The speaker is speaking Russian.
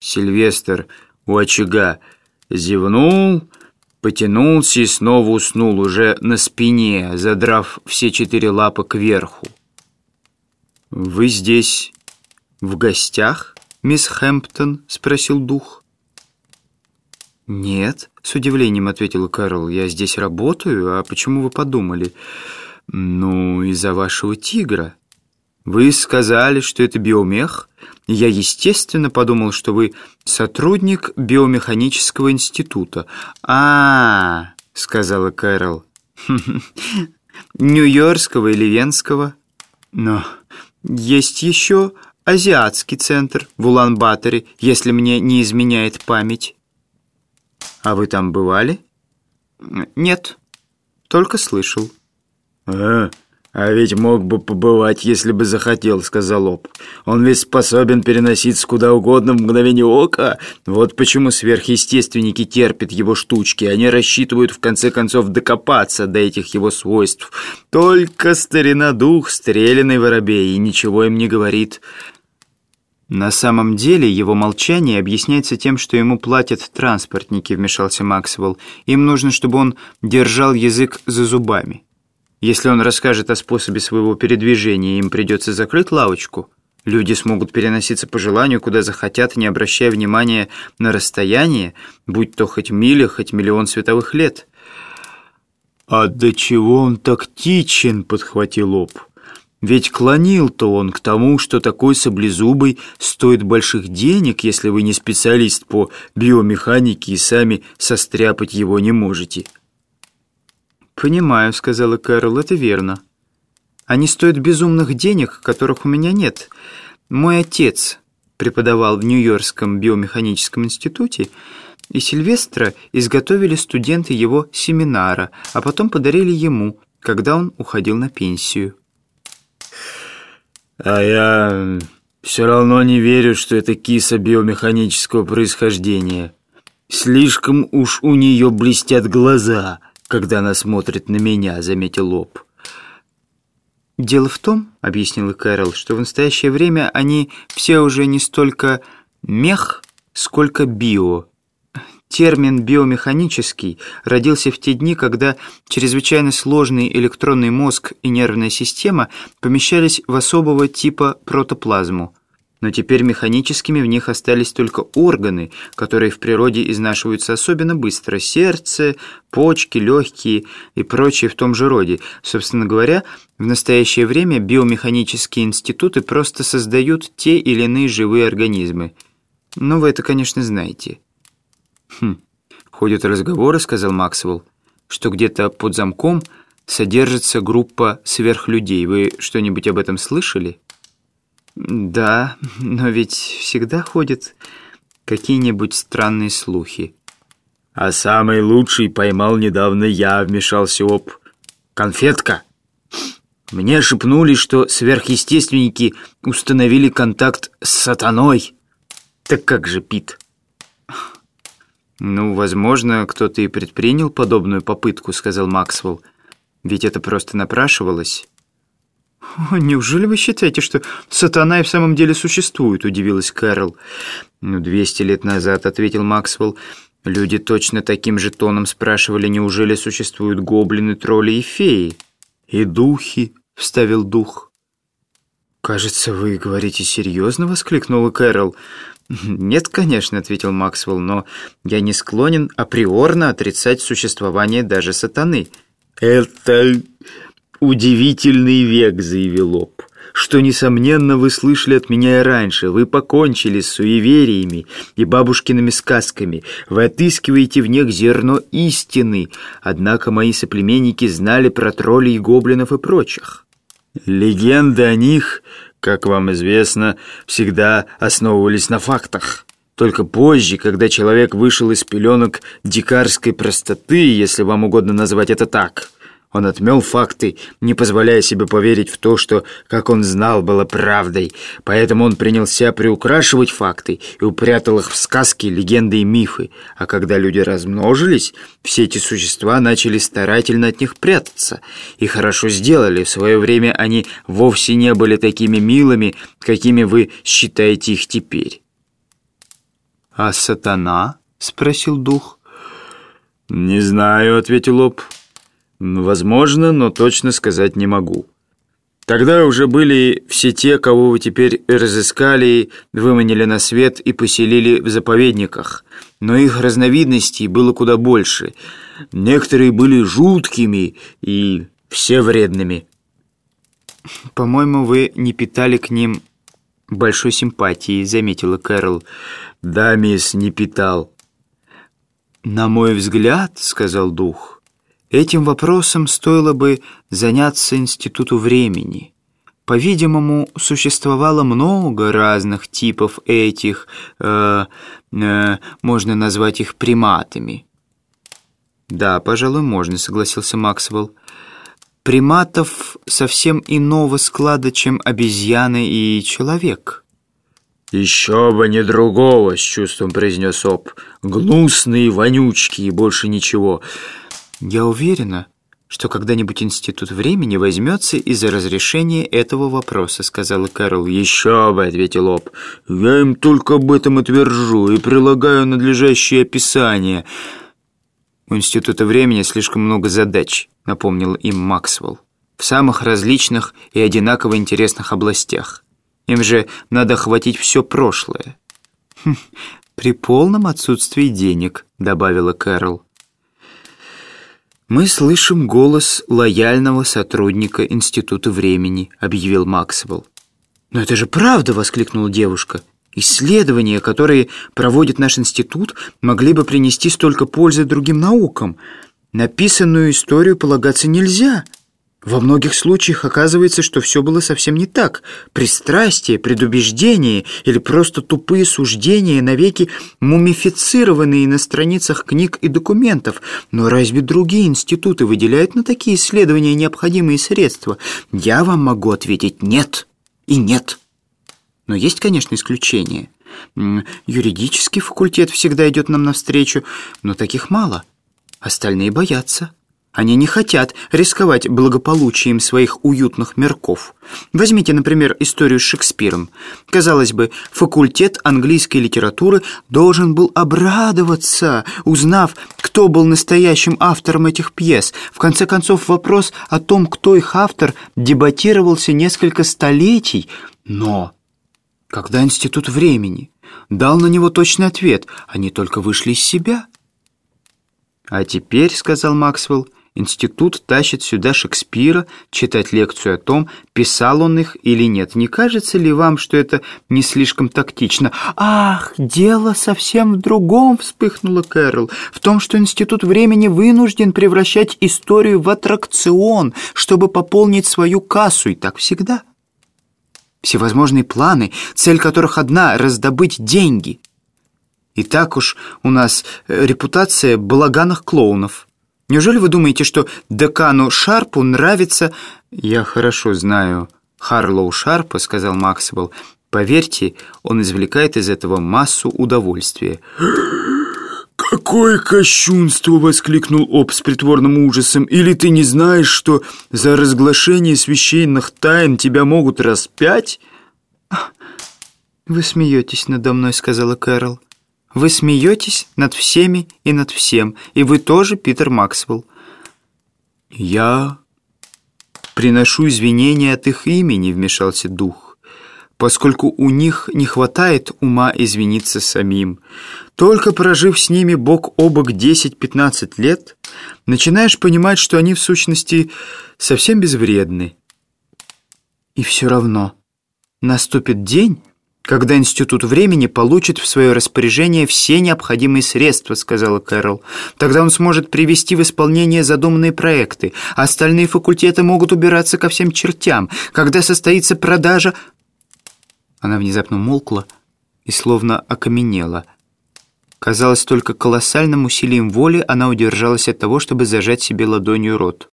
Сильвестр у очага зевнул, потянулся и снова уснул уже на спине, задрав все четыре лапы кверху. «Вы здесь в гостях, мисс Хэмптон?» — спросил дух. «Нет», — с удивлением ответила Кэрол, — «я здесь работаю, а почему вы подумали?» «Ну, из-за вашего тигра. Вы сказали, что это биомех, я, естественно, подумал, что вы сотрудник биомеханического института». «А, -а, -а — сказала Кэрол, — Нью-Йоркского или Венского. Но есть еще азиатский центр в Улан-Баторе, если мне не изменяет память». «А вы там бывали?» «Нет, только слышал». «А, а ведь мог бы побывать, если бы захотел», — сказал Об. «Он ведь способен переноситься куда угодно в мгновение ока. Вот почему сверхъестественники терпят его штучки. Они рассчитывают, в конце концов, докопаться до этих его свойств. Только старина дух, воробей, и ничего им не говорит». «На самом деле его молчание объясняется тем, что ему платят транспортники», — вмешался Максвелл. «Им нужно, чтобы он держал язык за зубами». Если он расскажет о способе своего передвижения, им придется закрыть лавочку. Люди смогут переноситься по желанию, куда захотят, не обращая внимания на расстояние, будь то хоть миля, хоть миллион световых лет. «А до чего он тактичен?» — подхватил Об. «Ведь клонил-то он к тому, что такой саблезубый стоит больших денег, если вы не специалист по биомеханике и сами состряпать его не можете». «Понимаю», — сказала Кэрол, — «это верно. Они стоят безумных денег, которых у меня нет. Мой отец преподавал в Нью-Йоркском биомеханическом институте, и Сильвестра изготовили студенты его семинара, а потом подарили ему, когда он уходил на пенсию». «А я все равно не верю, что это киса биомеханического происхождения. Слишком уж у нее блестят глаза» когда она смотрит на меня», — заметил Лоб. «Дело в том, — объяснила Кэрол, — что в настоящее время они все уже не столько мех, сколько био. Термин «биомеханический» родился в те дни, когда чрезвычайно сложный электронный мозг и нервная система помещались в особого типа протоплазму — но теперь механическими в них остались только органы, которые в природе изнашиваются особенно быстро. Сердце, почки, легкие и прочие в том же роде. Собственно говоря, в настоящее время биомеханические институты просто создают те или иные живые организмы. Ну, вы это, конечно, знаете. Хм, ходят разговоры, сказал Максвелл, что где-то под замком содержится группа сверхлюдей. Вы что-нибудь об этом слышали? Да, но ведь всегда ходят какие-нибудь странные слухи. А самый лучший поймал недавно я, вмешался об. Конфетка. Мне шепнули, что сверхъестественники установили контакт с сатаной. Так как же, Пит? Ну, возможно, кто-то и предпринял подобную попытку, сказал Максвелл. Ведь это просто напрашивалось. «Неужели вы считаете, что сатана и в самом деле существует?» – удивилась Кэрол. «Ну, двести лет назад», – ответил Максвелл. «Люди точно таким же тоном спрашивали, неужели существуют гоблины, тролли и феи?» «И духи», – вставил дух. «Кажется, вы говорите серьезно?» – воскликнула Кэрол. «Нет, конечно», — ответил Максвелл, «но я не склонен априорно отрицать существование даже сатаны». «Это «Удивительный век», — заявил Об, «что, несомненно, вы слышали от меня и раньше. Вы покончили с суевериями и бабушкиными сказками. Вы отыскиваете в них зерно истины. Однако мои соплеменники знали про троллей, гоблинов и прочих. Легенды о них, как вам известно, всегда основывались на фактах». Только позже, когда человек вышел из пеленок дикарской простоты, если вам угодно назвать это так, он отмел факты, не позволяя себе поверить в то, что, как он знал, было правдой. Поэтому он принялся приукрашивать факты и упрятал их в сказки, легенды и мифы. А когда люди размножились, все эти существа начали старательно от них прятаться. И хорошо сделали. В свое время они вовсе не были такими милыми, какими вы считаете их теперь. «А сатана?» — спросил дух. «Не знаю», — ответил Лоб. «Возможно, но точно сказать не могу». Тогда уже были все те, кого вы теперь разыскали, выманили на свет и поселили в заповедниках. Но их разновидностей было куда больше. Некоторые были жуткими и все вредными. «По-моему, вы не питали к ним большой симпатии», — заметила Кэрол. «Да, мисс, не питал». «На мой взгляд», — сказал дух, — Этим вопросом стоило бы заняться Институту времени. По-видимому, существовало много разных типов этих, э, э, можно назвать их приматами. «Да, пожалуй, можно», — согласился Максвелл. «Приматов совсем иного склада, чем обезьяны и человек». «Еще бы не другого», — с чувством произнес Оп. «Гнусные вонючки и больше ничего». Я уверена, что когда-нибудь Институт времени возьмется из-за разрешения этого вопроса», — сказала Кэрол. «Еще бы», — ответил Об. «Я им только об этом и твержу, и прилагаю надлежащее описание». «У Института времени слишком много задач», — напомнил им Максвелл. «В самых различных и одинаково интересных областях. Им же надо охватить все прошлое». «Хм, «При полном отсутствии денег», — добавила Кэрол. «Мы слышим голос лояльного сотрудника Института времени», — объявил Максвелл. «Но это же правда!» — воскликнула девушка. «Исследования, которые проводит наш институт, могли бы принести столько пользы другим наукам. Написанную историю полагаться нельзя». Во многих случаях оказывается, что все было совсем не так. Пристрастие, предубеждение или просто тупые суждения, навеки мумифицированные на страницах книг и документов. Но разве другие институты выделяют на такие исследования необходимые средства? Я вам могу ответить «нет» и «нет». Но есть, конечно, исключения. Юридический факультет всегда идет нам навстречу, но таких мало. Остальные боятся. Они не хотят рисковать благополучием своих уютных мирков. Возьмите, например, историю с Шекспиром. Казалось бы, факультет английской литературы должен был обрадоваться, узнав, кто был настоящим автором этих пьес. В конце концов, вопрос о том, кто их автор, дебатировался несколько столетий. Но когда Институт времени дал на него точный ответ, они только вышли из себя. «А теперь», — сказал Максвелл, — Институт тащит сюда Шекспира читать лекцию о том, писал он их или нет. Не кажется ли вам, что это не слишком тактично? «Ах, дело совсем в другом», — вспыхнула Кэрол. «В том, что Институт времени вынужден превращать историю в аттракцион, чтобы пополнить свою кассу, и так всегда». Всевозможные планы, цель которых одна — раздобыть деньги. И так уж у нас э, репутация балаганных клоунов. Неужели вы думаете, что декану Шарпу нравится...» «Я хорошо знаю Харлоу Шарпа», — сказал Максвелл. «Поверьте, он извлекает из этого массу удовольствия». «Какое кощунство!» — воскликнул Об с притворным ужасом. «Или ты не знаешь, что за разглашение священных тайн тебя могут распять?» «Вы смеетесь надо мной», — сказала Кэрол. Вы смеетесь над всеми и над всем, и вы тоже Питер Максвелл. Я приношу извинения от их имени, вмешался дух, поскольку у них не хватает ума извиниться самим. Только прожив с ними бок о бок 10-15 лет, начинаешь понимать, что они в сущности совсем безвредны. И все равно наступит день, когда Институт времени получит в свое распоряжение все необходимые средства», — сказала Кэрол. «Тогда он сможет привести в исполнение задуманные проекты, а остальные факультеты могут убираться ко всем чертям. Когда состоится продажа...» Она внезапно молкла и словно окаменела. Казалось, только колоссальным усилием воли она удержалась от того, чтобы зажать себе ладонью рот.